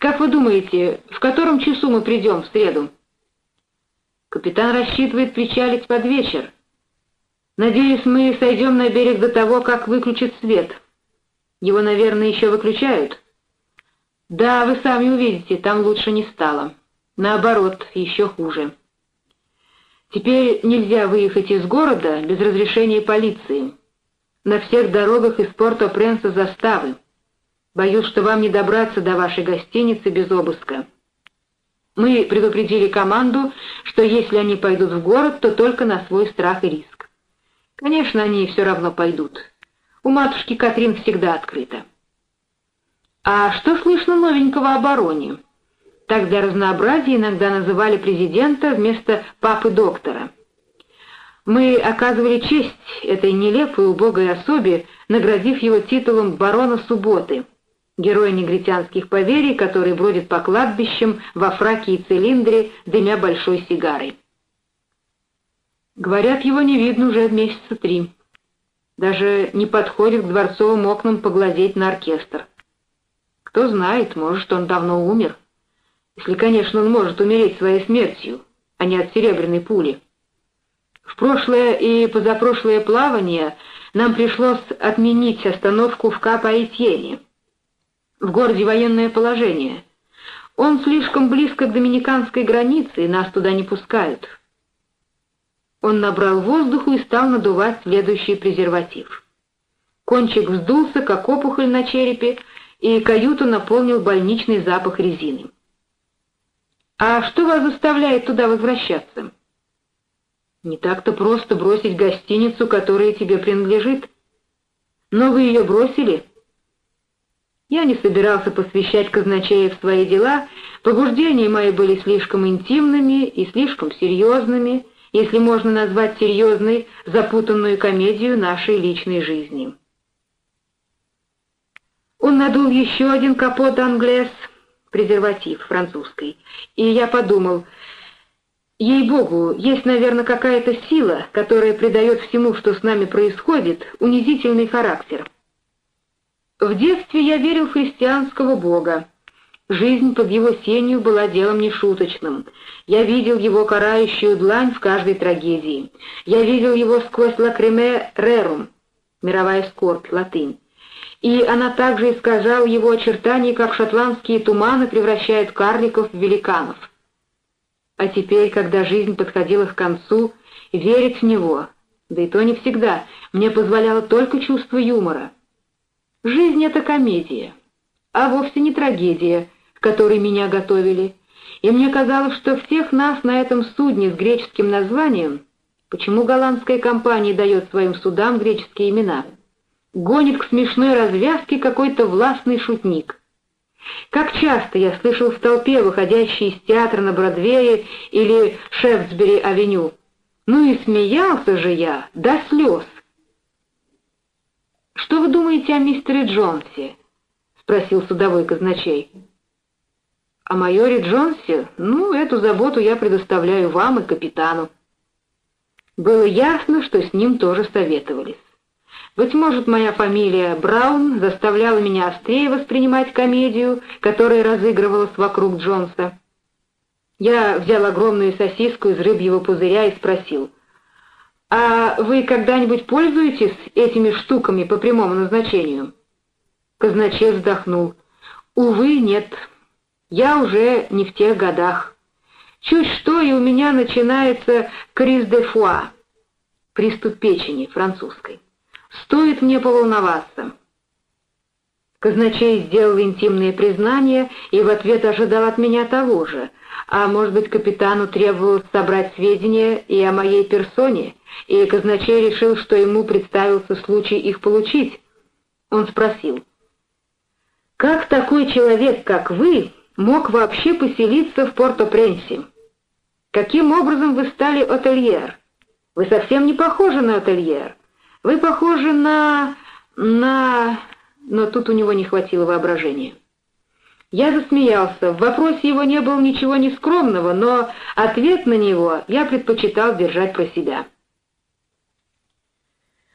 Как вы думаете, в котором часу мы придем в среду?» «Капитан рассчитывает причалить под вечер. Надеюсь, мы сойдем на берег до того, как выключат свет. Его, наверное, еще выключают?» «Да, вы сами увидите, там лучше не стало. Наоборот, еще хуже. Теперь нельзя выехать из города без разрешения полиции. На всех дорогах из Порто-Пренса заставы. Боюсь, что вам не добраться до вашей гостиницы без обыска. Мы предупредили команду, что если они пойдут в город, то только на свой страх и риск. Конечно, они все равно пойдут. У матушки Катрин всегда открыто. А что слышно новенького о бароне? Так для разнообразия иногда называли президента вместо папы-доктора. Мы оказывали честь этой нелепой убогой особе, наградив его титулом барона субботы — герой негритянских поверий, который бродит по кладбищам во фраке и цилиндре, дымя большой сигарой. Говорят, его не видно уже месяца три. Даже не подходит к дворцовым окнам поглазеть на оркестр. Кто знает, может, он давно умер. Если, конечно, он может умереть своей смертью, а не от серебряной пули. В прошлое и позапрошлое плавание нам пришлось отменить остановку в Капа-Этьене. В городе военное положение. Он слишком близко к доминиканской границе, и нас туда не пускают. Он набрал воздуху и стал надувать следующий презерватив. Кончик вздулся, как опухоль на черепе, и каюту наполнил больничный запах резины. «А что вас заставляет туда возвращаться?» «Не так-то просто бросить гостиницу, которая тебе принадлежит. Но вы ее бросили?» Я не собирался посвящать казначея в свои дела, побуждения мои были слишком интимными и слишком серьезными, если можно назвать серьезной запутанную комедию нашей личной жизни. Он надул еще один капот англес, презерватив французский, и я подумал, ей-богу, есть, наверное, какая-то сила, которая придает всему, что с нами происходит, унизительный характер. В детстве я верил в христианского Бога. Жизнь под его сенью была делом нешуточным. Я видел его карающую длань в каждой трагедии. Я видел его сквозь лакриме рерум, мировая скорбь, латынь. И она также искажала его очертания, как шотландские туманы превращают карликов в великанов. А теперь, когда жизнь подходила к концу, верить в него, да и то не всегда, мне позволяло только чувство юмора — Жизнь — это комедия, а вовсе не трагедия, к которой меня готовили. И мне казалось, что всех нас на этом судне с греческим названием, почему голландская компания дает своим судам греческие имена, гонит к смешной развязке какой-то властный шутник. Как часто я слышал в толпе, выходящей из театра на Бродвее или Шефсбери-авеню, «Ну и смеялся же я до слез». «Что вы думаете о мистере Джонсе?» — спросил судовой казначей. «О майоре Джонсе? Ну, эту заботу я предоставляю вам и капитану». Было ясно, что с ним тоже советовались. Быть может, моя фамилия Браун заставляла меня острее воспринимать комедию, которая разыгрывалась вокруг Джонса. Я взял огромную сосиску из рыбьего пузыря и спросил — «А вы когда-нибудь пользуетесь этими штуками по прямому назначению?» Казначей вздохнул. «Увы, нет. Я уже не в тех годах. Чуть что, и у меня начинается криз де фуа, приступ печени французской. Стоит мне поволноваться». Казначей сделал интимные признания и в ответ ожидал от меня того же, а может быть капитану требовалось собрать сведения и о моей персоне, и казначей решил, что ему представился случай их получить. Он спросил, «Как такой человек, как вы, мог вообще поселиться в Порто-Пренсе? Каким образом вы стали отельер? Вы совсем не похожи на отельер. Вы похожи на... на...» Но тут у него не хватило воображения. Я засмеялся. В вопросе его не было ничего нескромного, но ответ на него я предпочитал держать про себя.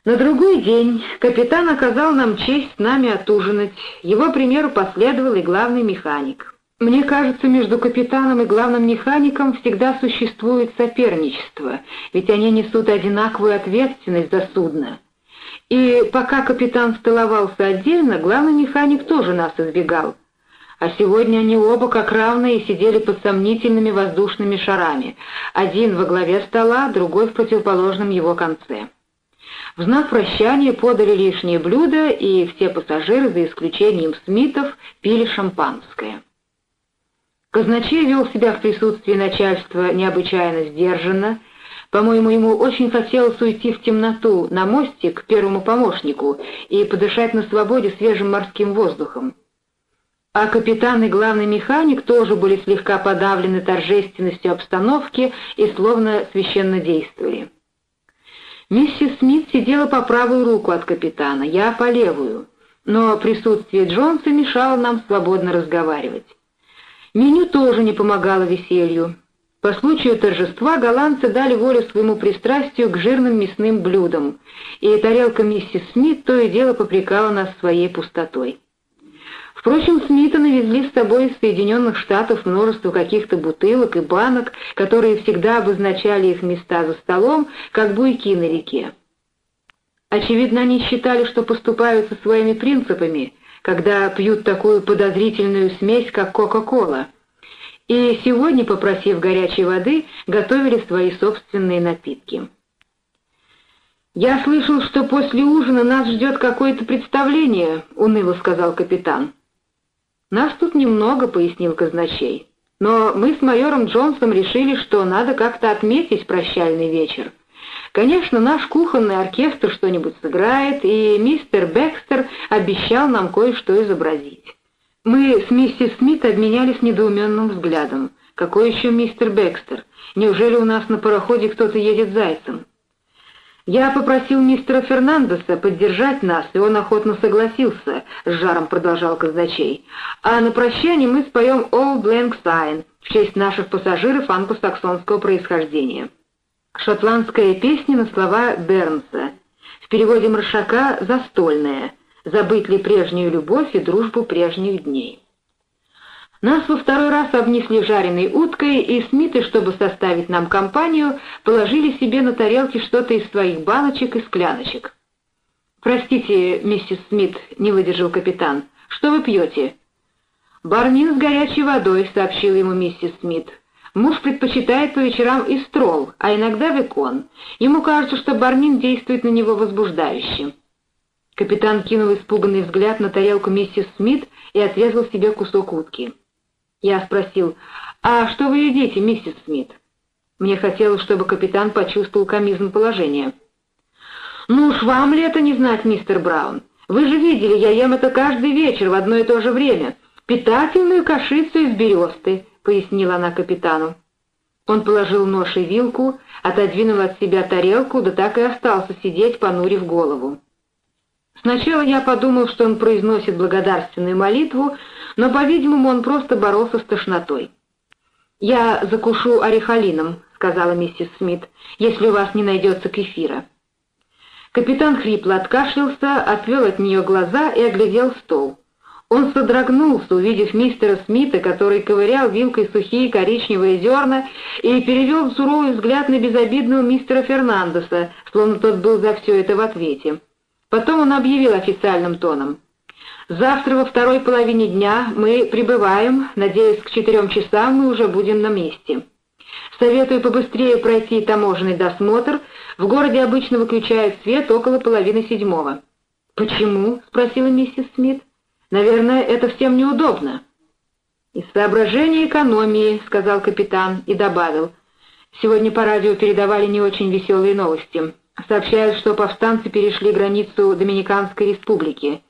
На другой день капитан оказал нам честь с нами отужинать. Его примеру последовал и главный механик. Мне кажется, между капитаном и главным механиком всегда существует соперничество, ведь они несут одинаковую ответственность за судно. И пока капитан столовался отдельно, главный механик тоже нас избегал. А сегодня они оба как равные сидели под сомнительными воздушными шарами, один во главе стола, другой в противоположном его конце. В знак прощания подали лишние блюда, и все пассажиры, за исключением Смитов, пили шампанское. Казначей вел себя в присутствии начальства необычайно сдержанно, по-моему, ему очень хотелось уйти в темноту на мостик к первому помощнику и подышать на свободе свежим морским воздухом. А капитан и главный механик тоже были слегка подавлены торжественностью обстановки и словно священно действовали. Миссис Смит сидела по правую руку от капитана, я по левую, но присутствие Джонса мешало нам свободно разговаривать. Меню тоже не помогало веселью. По случаю торжества голландцы дали волю своему пристрастию к жирным мясным блюдам, и тарелка миссис Смит то и дело попрекала нас своей пустотой. Впрочем, Смита навезли с собой из Соединенных Штатов множество каких-то бутылок и банок, которые всегда обозначали их места за столом, как буйки на реке. Очевидно, они считали, что поступают со своими принципами, когда пьют такую подозрительную смесь, как Кока-Кола — и сегодня, попросив горячей воды, готовили свои собственные напитки. «Я слышал, что после ужина нас ждет какое-то представление», — уныло сказал капитан. «Нас тут немного», — пояснил казначей. «Но мы с майором Джонсом решили, что надо как-то отметить прощальный вечер. Конечно, наш кухонный оркестр что-нибудь сыграет, и мистер Бекстер обещал нам кое-что изобразить». Мы с миссис Смит обменялись недоуменным взглядом. «Какой еще мистер Бекстер? Неужели у нас на пароходе кто-то едет зайцем?» «Я попросил мистера Фернандеса поддержать нас, и он охотно согласился», — с жаром продолжал казначей. «А на прощание мы споем «All Blank Sign» в честь наших пассажиров англосаксонского происхождения». Шотландская песня на слова Бернса. В переводе Маршака «Застольная» забыть ли прежнюю любовь и дружбу прежних дней. Нас во второй раз обнесли жареной уткой, и Смиты, чтобы составить нам компанию, положили себе на тарелки что-то из своих баночек и скляночек. «Простите, миссис Смит», — не выдержал капитан, — «что вы пьете?» «Барнин с горячей водой», — сообщила ему миссис Смит. «Муж предпочитает по вечерам и строл, а иногда векон. Ему кажется, что барнин действует на него возбуждающе». Капитан кинул испуганный взгляд на тарелку миссис Смит и отрезал себе кусок утки. Я спросил, «А что вы едите, миссис Смит?» Мне хотелось, чтобы капитан почувствовал комизм положения. «Ну уж вам ли это не знать, мистер Браун? Вы же видели, я ем это каждый вечер в одно и то же время. Питательную кашицу из бересты», — пояснила она капитану. Он положил нож и вилку, отодвинул от себя тарелку, да так и остался сидеть, понурив голову. Сначала я подумал, что он произносит благодарственную молитву, но, по-видимому, он просто боролся с тошнотой. «Я закушу орехалином», — сказала миссис Смит, — «если у вас не найдется кефира». Капитан хрипло откашлялся, отвел от нее глаза и оглядел стол. Он содрогнулся, увидев мистера Смита, который ковырял вилкой сухие коричневые зерна, и перевел суровый взгляд на безобидного мистера Фернандеса, словно тот был за все это в ответе. Потом он объявил официальным тоном. «Завтра во второй половине дня мы прибываем, надеюсь, к четырем часам мы уже будем на месте. Советую побыстрее пройти таможенный досмотр, в городе обычно выключают свет около половины седьмого». «Почему?» — спросила миссис Смит. «Наверное, это всем неудобно». «Из соображения экономии», — сказал капитан и добавил. «Сегодня по радио передавали не очень веселые новости». Сообщают, что повстанцы перешли границу Доминиканской республики.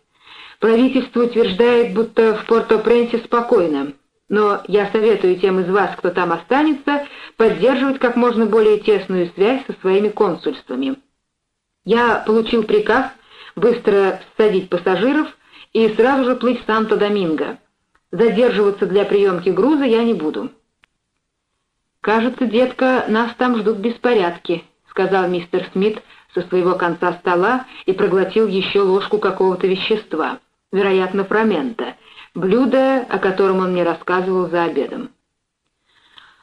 Правительство утверждает, будто в Порто-Пренсе спокойно. Но я советую тем из вас, кто там останется, поддерживать как можно более тесную связь со своими консульствами. Я получил приказ быстро садить пассажиров и сразу же плыть в Санто-Доминго. Задерживаться для приемки груза я не буду. «Кажется, детка, нас там ждут беспорядки», сказал мистер Смит со своего конца стола и проглотил еще ложку какого-то вещества, вероятно, фромента, блюдо, о котором он мне рассказывал за обедом.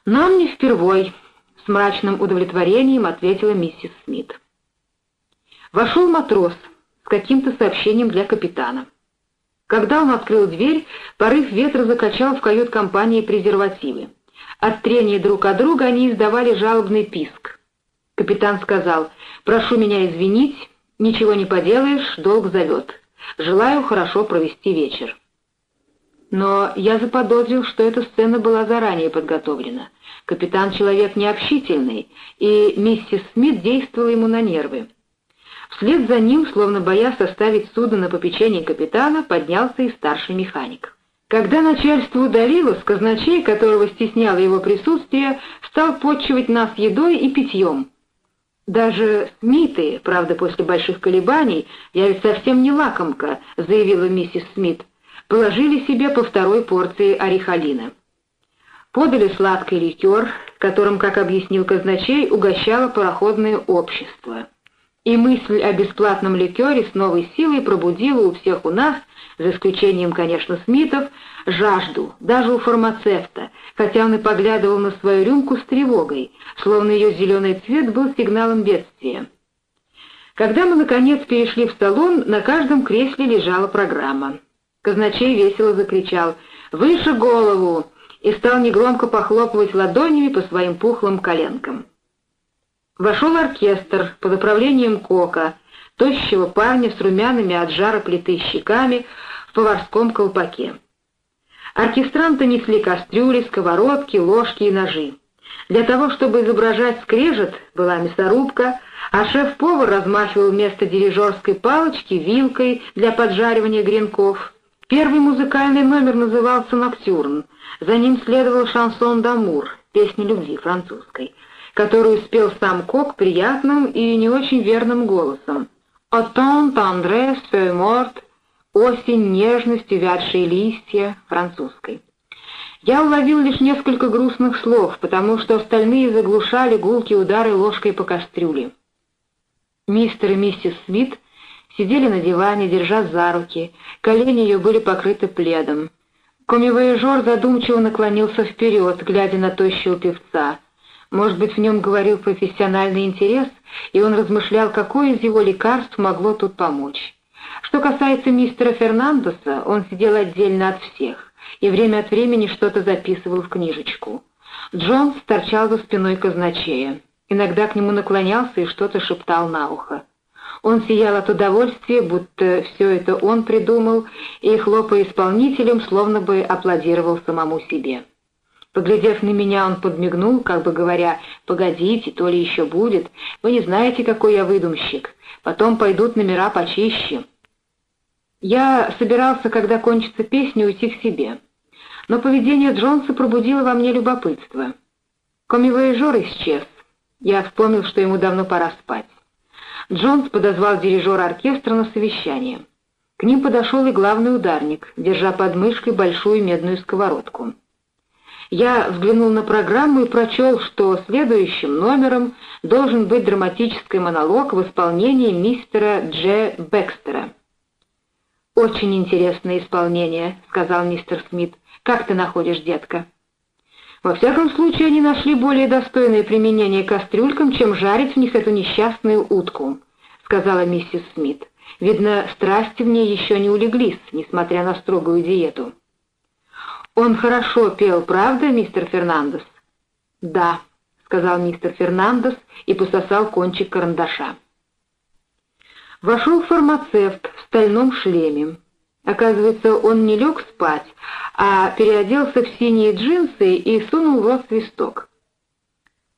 «Нам не впервой», — с мрачным удовлетворением ответила миссис Смит. Вошел матрос с каким-то сообщением для капитана. Когда он открыл дверь, порыв ветра закачал в кают-компании презервативы. От трения друг от друга они издавали жалобный писк. Капитан сказал, «Прошу меня извинить, ничего не поделаешь, долг зовет. Желаю хорошо провести вечер». Но я заподозрил, что эта сцена была заранее подготовлена. Капитан человек необщительный, и миссис Смит действовала ему на нервы. Вслед за ним, словно боясь оставить судно на попечении капитана, поднялся и старший механик. Когда начальство удалилось, казначей, которого стесняло его присутствие, стал подчивать нас едой и питьем. Даже Смиты, правда, после больших колебаний, я ведь совсем не лакомка, заявила миссис Смит, положили себе по второй порции орехалина. Подали сладкий ликер, которым, как объяснил казначей, угощало пароходное общество. И мысль о бесплатном ликере с новой силой пробудила у всех у нас, за исключением, конечно, Смитов, жажду, даже у фармацевта, хотя он и поглядывал на свою рюмку с тревогой, словно ее зеленый цвет был сигналом бедствия. Когда мы, наконец, перешли в салон, на каждом кресле лежала программа. Казначей весело закричал «Выше голову!» и стал негромко похлопывать ладонями по своим пухлым коленкам. Вошел оркестр под управлением Кока, тощего парня с румяными от жара плиты щеками в поварском колпаке. Оркестранты несли кастрюли, сковородки, ложки и ножи. Для того, чтобы изображать скрежет, была мясорубка, а шеф-повар размахивал вместо дирижерской палочки вилкой для поджаривания гренков. Первый музыкальный номер назывался «Ноктюрн», за ним следовал шансон «Дамур», песня любви французской, которую спел сам Кок приятным и не очень верным голосом. «Отон, тандрес, морт», «Осень, нежность, увядшие листья» французской. Я уловил лишь несколько грустных слов, потому что остальные заглушали гулкие удары ложкой по кастрюле. Мистер и миссис Смит — сидели на диване, держа за руки, колени ее были покрыты пледом. Комивояжер задумчиво наклонился вперед, глядя на тощего певца. Может быть, в нем говорил профессиональный интерес, и он размышлял, какое из его лекарств могло тут помочь. Что касается мистера Фернандеса, он сидел отдельно от всех и время от времени что-то записывал в книжечку. Джонс торчал за спиной казначея. Иногда к нему наклонялся и что-то шептал на ухо. Он сиял от удовольствия, будто все это он придумал, и, хлопая исполнителем, словно бы аплодировал самому себе. Поглядев на меня, он подмигнул, как бы говоря, «Погодите, то ли еще будет. Вы не знаете, какой я выдумщик. Потом пойдут номера почище». Я собирался, когда кончится песня, уйти к себе. Но поведение Джонса пробудило во мне любопытство. Комивояжер исчез. Я вспомнил, что ему давно пора спать. Джонс подозвал дирижера оркестра на совещание. К ним подошел и главный ударник, держа под мышкой большую медную сковородку. Я взглянул на программу и прочел, что следующим номером должен быть драматический монолог в исполнении мистера Дж. Бекстера. «Очень интересное исполнение», — сказал мистер Смит. «Как ты находишь, детка?» Во всяком случае, они нашли более достойное применение кастрюлькам, чем жарить в них эту несчастную утку, — сказала миссис Смит. Видно, страсти в ней еще не улеглись, несмотря на строгую диету. «Он хорошо пел, правда, мистер Фернандес?» «Да», — сказал мистер Фернандес и пососал кончик карандаша. Вошел фармацевт в стальном шлеме. Оказывается, он не лег спать, а переоделся в синие джинсы и сунул в рот свисток.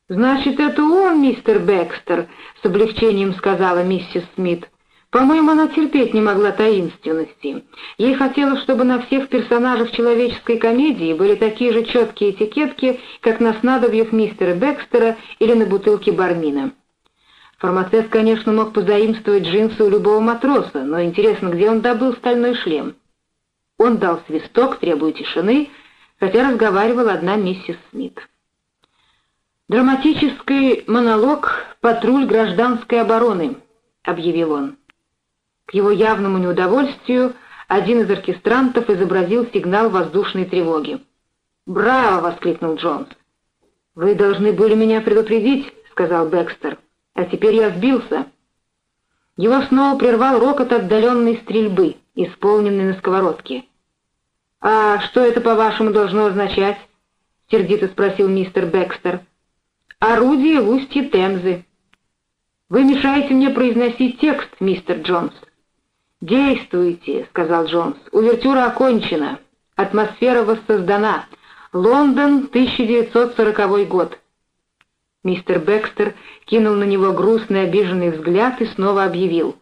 «Значит, это он, мистер Бекстер», — с облегчением сказала миссис Смит. «По-моему, она терпеть не могла таинственности. Ей хотелось, чтобы на всех персонажах человеческой комедии были такие же четкие этикетки, как на снадобьях мистера Бекстера или на бутылке бармина». Фармацевт, конечно, мог позаимствовать джинсы у любого матроса, но интересно, где он добыл стальной шлем? Он дал свисток, требуя тишины, хотя разговаривала одна миссис Смит. «Драматический монолог «Патруль гражданской обороны», — объявил он. К его явному неудовольствию один из оркестрантов изобразил сигнал воздушной тревоги. «Браво!» — воскликнул Джонс. «Вы должны были меня предупредить», — сказал Бекстер. «А теперь я сбился». Его снова прервал рокот отдаленной стрельбы, исполненной на сковородке. «А что это, по-вашему, должно означать?» — сердито спросил мистер Бекстер. «Орудие в устье Темзы». «Вы мешаете мне произносить текст, мистер Джонс». «Действуйте», — сказал Джонс. «Увертюра окончена. Атмосфера воссоздана. Лондон, 1940 год». Мистер Бекстер кинул на него грустный обиженный взгляд и снова объявил.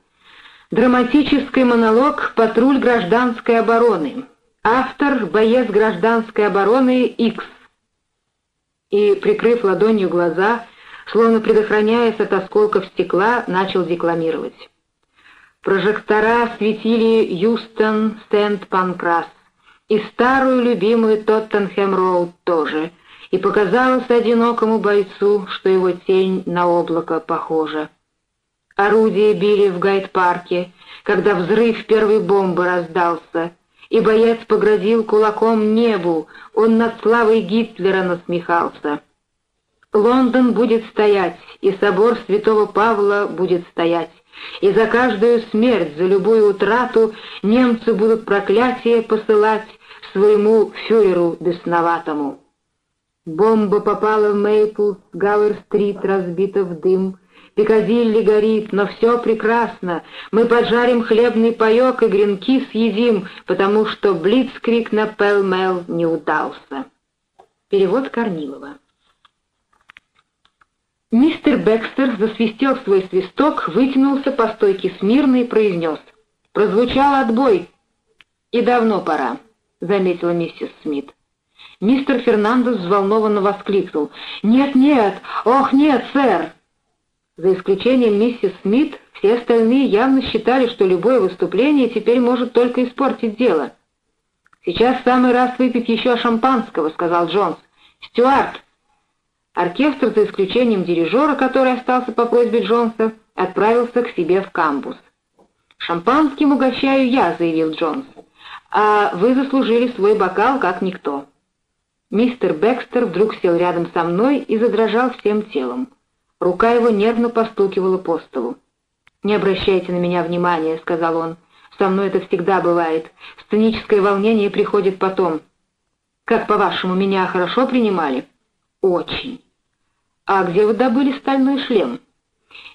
«Драматический монолог «Патруль гражданской обороны». Автор — боец гражданской обороны X. И, прикрыв ладонью глаза, словно предохраняясь от осколков стекла, начал декламировать. Прожектора светили Юстон, Сент-Панкрас и старую любимую Тоттенхэм-Роуд тоже, и показалось одинокому бойцу, что его тень на облако похожа. Орудия били в гайд-парке, когда взрыв первой бомбы раздался, и боец погрозил кулаком небу, он над славой Гитлера насмехался. Лондон будет стоять, и собор святого Павла будет стоять, и за каждую смерть, за любую утрату немцы будут проклятие посылать своему фюреру бесноватому. Бомба попала в Мейпл, Гауэр-стрит разбита в дым, Пикадилли горит, но все прекрасно. Мы поджарим хлебный паек и гренки съедим, потому что блицкрик на Пэл-Мэл не удался. Перевод Корнилова. Мистер Бекстер засвистел свой свисток, вытянулся по стойке смирно и произнес. «Прозвучал отбой!» «И давно пора», — заметила миссис Смит. Мистер Фернандес взволнованно воскликнул. «Нет, нет! Ох, нет, сэр!» За исключением миссис Смит, все остальные явно считали, что любое выступление теперь может только испортить дело. «Сейчас самый раз выпить еще шампанского», — сказал Джонс. «Стюарт, Оркестр, за исключением дирижера, который остался по просьбе Джонса, отправился к себе в камбус. «Шампанским угощаю я», — заявил Джонс, — «а вы заслужили свой бокал, как никто». Мистер Бекстер вдруг сел рядом со мной и задрожал всем телом. Рука его нервно постукивала по столу. «Не обращайте на меня внимания», — сказал он. «Со мной это всегда бывает. Сценическое волнение приходит потом. Как, по-вашему, меня хорошо принимали?» «Очень. А где вы добыли стальной шлем?»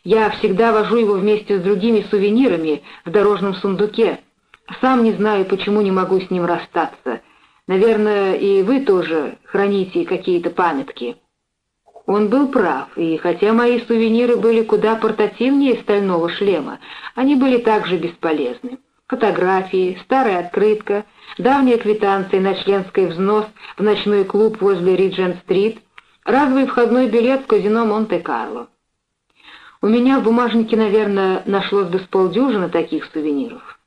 «Я всегда вожу его вместе с другими сувенирами в дорожном сундуке. Сам не знаю, почему не могу с ним расстаться. Наверное, и вы тоже храните какие-то памятки». Он был прав, и хотя мои сувениры были куда портативнее стального шлема, они были также бесполезны. Фотографии, старая открытка, давняя квитанция на членский взнос в ночной клуб возле Риджент-стрит — Разовый входной билет в казино Монте-Карло. У меня в бумажнике, наверное, нашлось бы с полдюжины таких сувениров.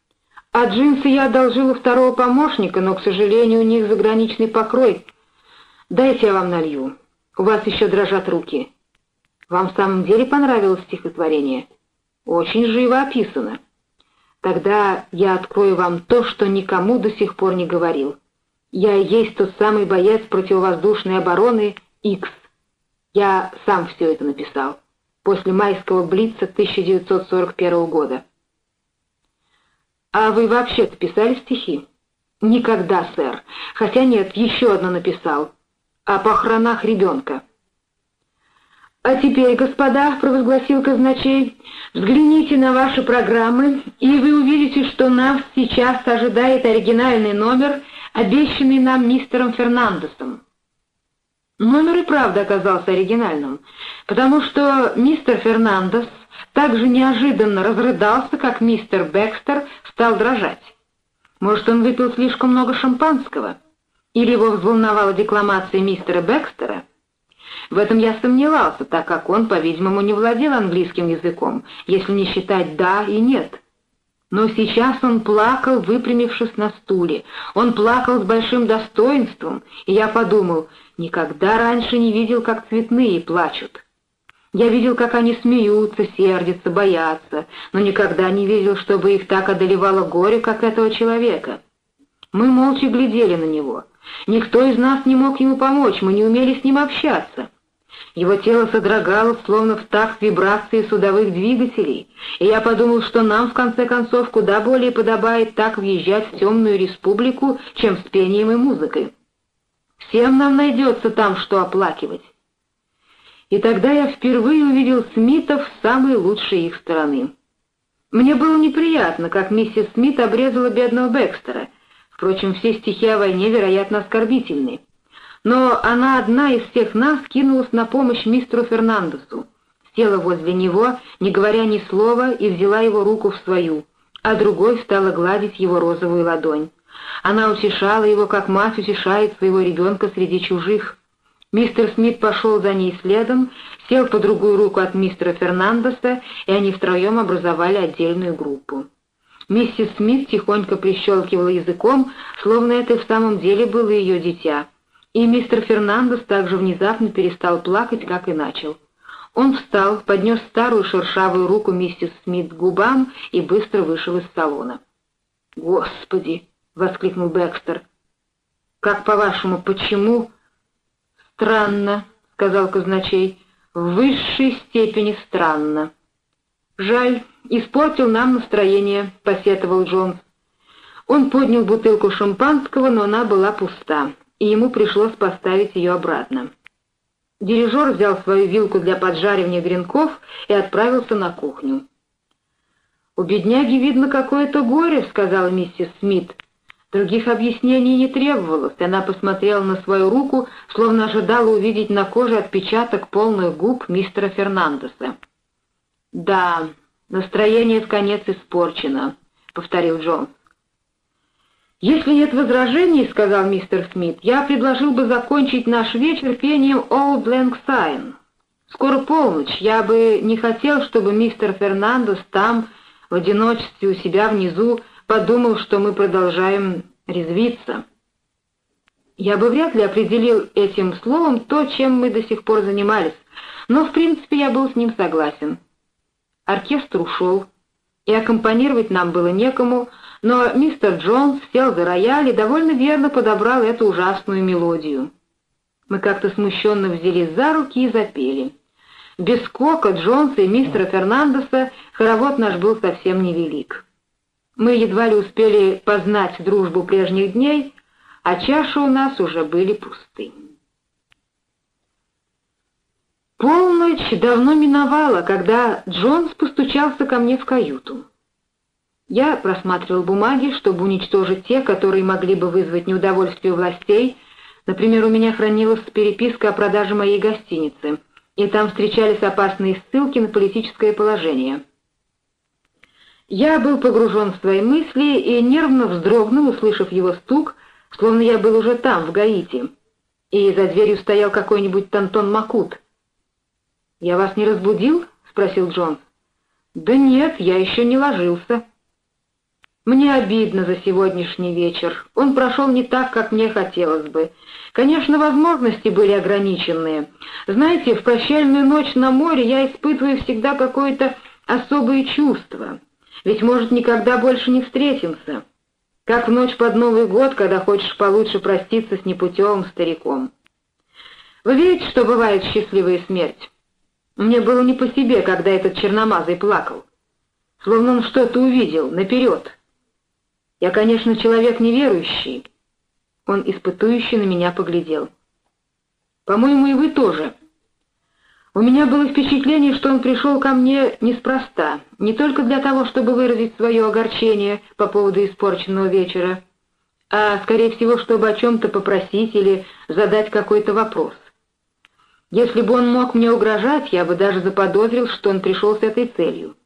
А джинсы я одолжила второго помощника, но, к сожалению, у них заграничный покрой. Дайте я вам налью. У вас еще дрожат руки. Вам в самом деле понравилось стихотворение? Очень живо описано. Тогда я открою вам то, что никому до сих пор не говорил. Я и есть тот самый боец противовоздушной обороны X. Я сам все это написал. После майского блица 1941 года. А вы вообще-то писали стихи? Никогда, сэр. Хотя нет, еще одно написал. О похоронах ребенка. «А теперь, господа», — провозгласил казначей, — «взгляните на ваши программы, и вы увидите, что нас сейчас ожидает оригинальный номер, обещанный нам мистером Фернандесом. Номер и правда оказался оригинальным, потому что мистер Фернандес так же неожиданно разрыдался, как мистер Бекстер стал дрожать. Может, он выпил слишком много шампанского? Или его взволновала декламация мистера Бекстера? В этом я сомневался, так как он, по-видимому, не владел английским языком, если не считать «да» и «нет». Но сейчас он плакал, выпрямившись на стуле. Он плакал с большим достоинством, и я подумал, никогда раньше не видел, как цветные плачут. Я видел, как они смеются, сердятся, боятся, но никогда не видел, чтобы их так одолевало горе, как этого человека. Мы молча глядели на него. Никто из нас не мог ему помочь, мы не умели с ним общаться. Его тело содрогалось, словно в такт вибрации судовых двигателей, и я подумал, что нам, в конце концов, куда более подобает так въезжать в темную республику, чем с пением и музыкой. Всем нам найдется там, что оплакивать. И тогда я впервые увидел Смитов с самой лучшей их стороны. Мне было неприятно, как миссис Смит обрезала бедного Бекстера. Впрочем, все стихи о войне, вероятно, оскорбительны. Но она одна из всех нас кинулась на помощь мистеру Фернандесу, села возле него, не говоря ни слова, и взяла его руку в свою, а другой стала гладить его розовую ладонь. Она утешала его, как мать утешает своего ребенка среди чужих. Мистер Смит пошел за ней следом, сел по другую руку от мистера Фернандеса, и они втроем образовали отдельную группу. Миссис Смит тихонько прищелкивала языком, словно это в самом деле было ее дитя. И мистер Фернандес также внезапно перестал плакать, как и начал. Он встал, поднес старую шершавую руку миссис Смит к губам и быстро вышел из салона. «Господи!» — воскликнул Бекстер. «Как по-вашему, почему?» «Странно», — сказал казначей, — «в высшей степени странно». «Жаль, испортил нам настроение», — посетовал Джонс. Он поднял бутылку шампанского, но она была пуста, и ему пришлось поставить ее обратно. Дирижер взял свою вилку для поджаривания гренков и отправился на кухню. «У бедняги, видно, какое-то горе», — сказала миссис Смит. Других объяснений не требовалось, она посмотрела на свою руку, словно ожидала увидеть на коже отпечаток полных губ мистера Фернандеса. «Да, настроение в конец испорчено», — повторил Джонс. «Если нет возражений, — сказал мистер Смит, — я предложил бы закончить наш вечер пением «Old Lang Syne». Скоро полночь, я бы не хотел, чтобы мистер Фернандес там, в одиночестве у себя внизу, подумал, что мы продолжаем резвиться. Я бы вряд ли определил этим словом то, чем мы до сих пор занимались, но, в принципе, я был с ним согласен. Оркестр ушел, и аккомпанировать нам было некому, но мистер Джонс сел за рояль и довольно верно подобрал эту ужасную мелодию. Мы как-то смущенно взялись за руки и запели. Без Кока, Джонса и мистера Фернандеса хоровод наш был совсем невелик. Мы едва ли успели познать дружбу прежних дней, а чаши у нас уже были пусты. Полночь давно миновала, когда Джонс постучался ко мне в каюту. Я просматривал бумаги, чтобы уничтожить те, которые могли бы вызвать неудовольствие властей. Например, у меня хранилась переписка о продаже моей гостиницы, и там встречались опасные ссылки на политическое положение. Я был погружен в свои мысли и нервно вздрогнул, услышав его стук, словно я был уже там, в Гаити, и за дверью стоял какой-нибудь Тантон Макут. «Я вас не разбудил?» — спросил Джон. «Да нет, я еще не ложился». «Мне обидно за сегодняшний вечер. Он прошел не так, как мне хотелось бы. Конечно, возможности были ограниченные. Знаете, в прощальную ночь на море я испытываю всегда какое-то особое чувство». Ведь, может, никогда больше не встретимся. Как в ночь под Новый год, когда хочешь получше проститься с непутевым стариком. Вы верите, что бывает счастливая смерть? Мне было не по себе, когда этот черномазый плакал. Словно он что-то увидел, наперед. Я, конечно, человек неверующий. Он испытующе на меня поглядел. По-моему, и вы тоже. У меня было впечатление, что он пришел ко мне неспроста, не только для того, чтобы выразить свое огорчение по поводу испорченного вечера, а, скорее всего, чтобы о чем-то попросить или задать какой-то вопрос. Если бы он мог мне угрожать, я бы даже заподозрил, что он пришел с этой целью.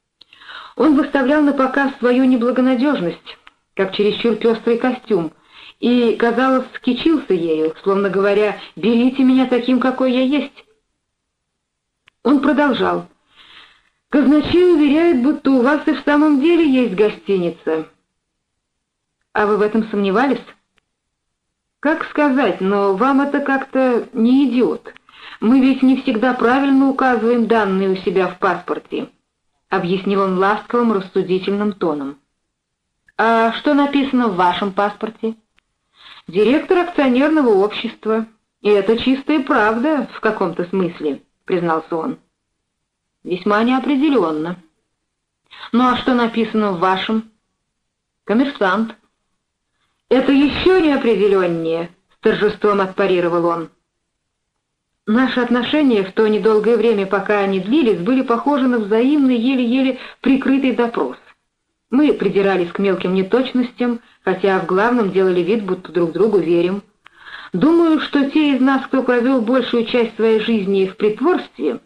Он выставлял на показ свою неблагонадежность, как чересчур пестрый костюм, и, казалось, скичился ею, словно говоря, «берите меня таким, какой я есть». Он продолжал. «Казначей уверяет, будто у вас и в самом деле есть гостиница». «А вы в этом сомневались?» «Как сказать, но вам это как-то не идет. Мы ведь не всегда правильно указываем данные у себя в паспорте», — объяснил он ласковым, рассудительным тоном. «А что написано в вашем паспорте?» «Директор акционерного общества. И это чистая правда в каком-то смысле», — признался он. «Весьма неопределенно». «Ну а что написано в вашем?» «Коммерсант». «Это еще неопределеннее», — с торжеством отпарировал он. Наши отношения в то недолгое время, пока они длились, были похожи на взаимный, еле-еле прикрытый допрос. Мы придирались к мелким неточностям, хотя в главном делали вид, будто друг другу верим. Думаю, что те из нас, кто провел большую часть своей жизни в притворстве,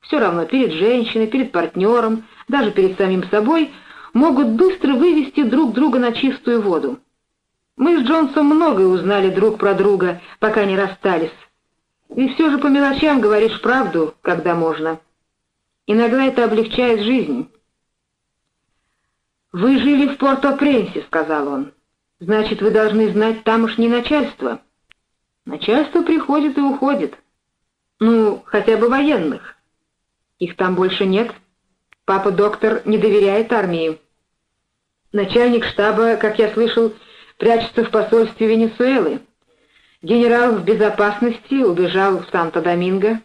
все равно перед женщиной, перед партнером, даже перед самим собой, могут быстро вывести друг друга на чистую воду. Мы с Джонсом многое узнали друг про друга, пока не расстались, и все же по мелочам говоришь правду, когда можно. Иногда это облегчает жизнь. «Вы жили в Порто-Пренсе», — сказал он. «Значит, вы должны знать тамошнее начальство». «Начальство приходит и уходит. Ну, хотя бы военных. Их там больше нет. Папа-доктор не доверяет армии. Начальник штаба, как я слышал, прячется в посольстве Венесуэлы. Генерал в безопасности убежал в Санто-Доминго.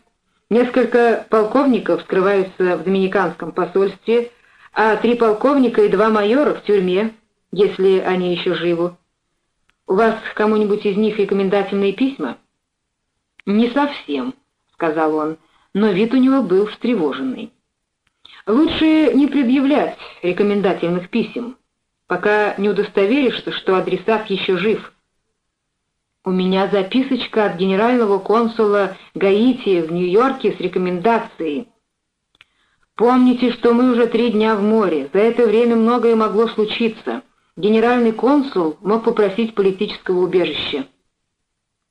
Несколько полковников скрываются в Доминиканском посольстве, а три полковника и два майора в тюрьме, если они еще живы. У вас кому-нибудь из них рекомендательные письма? Не совсем, сказал он, но вид у него был встревоженный. Лучше не предъявлять рекомендательных писем, пока не удостоверишься, что адресат еще жив. У меня записочка от генерального консула Гаити в Нью-Йорке с рекомендацией. Помните, что мы уже три дня в море. За это время многое могло случиться. Генеральный консул мог попросить политического убежища.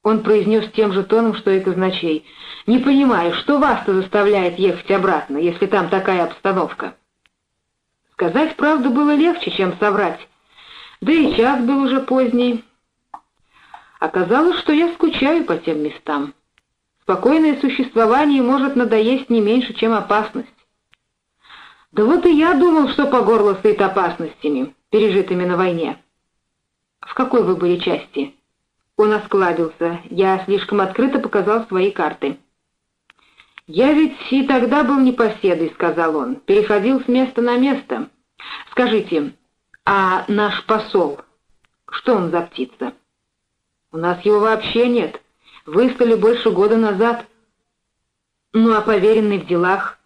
Он произнес тем же тоном, что и казначей. «Не понимаю, что вас-то заставляет ехать обратно, если там такая обстановка?» Сказать правду было легче, чем соврать. Да и час был уже поздний. Оказалось, что я скучаю по тем местам. Спокойное существование может надоесть не меньше, чем опасность. Да вот и я думал, что по горло стоит опасностями, пережитыми на войне. В какой вы были части? Он осклабился. Я слишком открыто показал свои карты. «Я ведь и тогда был непоседой», — сказал он. «Переходил с места на место. Скажите, а наш посол, что он за птица?» У нас его вообще нет. Выслали больше года назад. Ну, а поверенный в делах?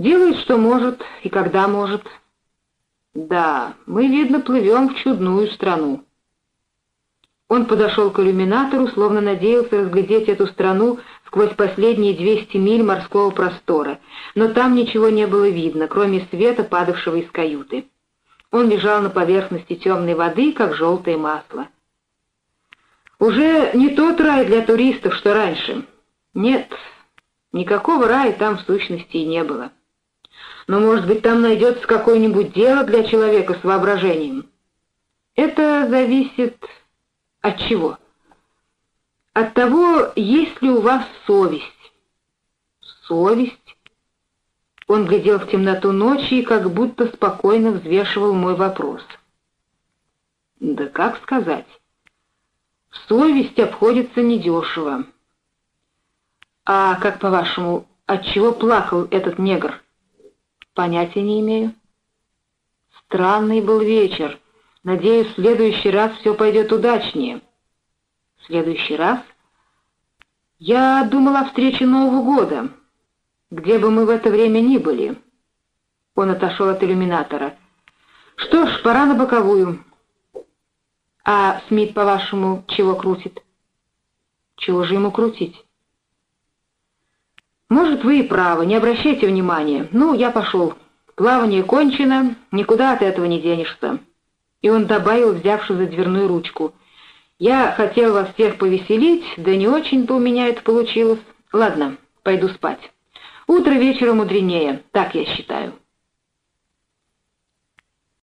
Делает, что может и когда может. Да, мы, видно, плывем в чудную страну. Он подошел к иллюминатору, словно надеялся разглядеть эту страну сквозь последние 200 миль морского простора, но там ничего не было видно, кроме света, падавшего из каюты. Он лежал на поверхности темной воды, как желтое масло. Уже не тот рай для туристов, что раньше. Нет, никакого рая там в сущности и не было. Но, может быть, там найдется какое-нибудь дело для человека с воображением. Это зависит от чего? От того, есть ли у вас совесть. Совесть? Он глядел в темноту ночи и как будто спокойно взвешивал мой вопрос. Да как сказать? Совесть обходится недешево. А как, по-вашему, от чего плакал этот негр? Понятия не имею. Странный был вечер. Надеюсь, в следующий раз все пойдет удачнее. В следующий раз? Я думал о встрече Нового года, где бы мы в это время ни были. Он отошел от иллюминатора. Что ж, пора на боковую. А Смит, по-вашему, чего крутит? Чего же ему крутить? Может, вы и правы, не обращайте внимания. Ну, я пошел. Плавание кончено, никуда от этого не денешься. И он добавил, взявши за дверную ручку. Я хотел вас всех повеселить, да не очень-то у меня это получилось. Ладно, пойду спать. Утро вечера мудренее, так я считаю.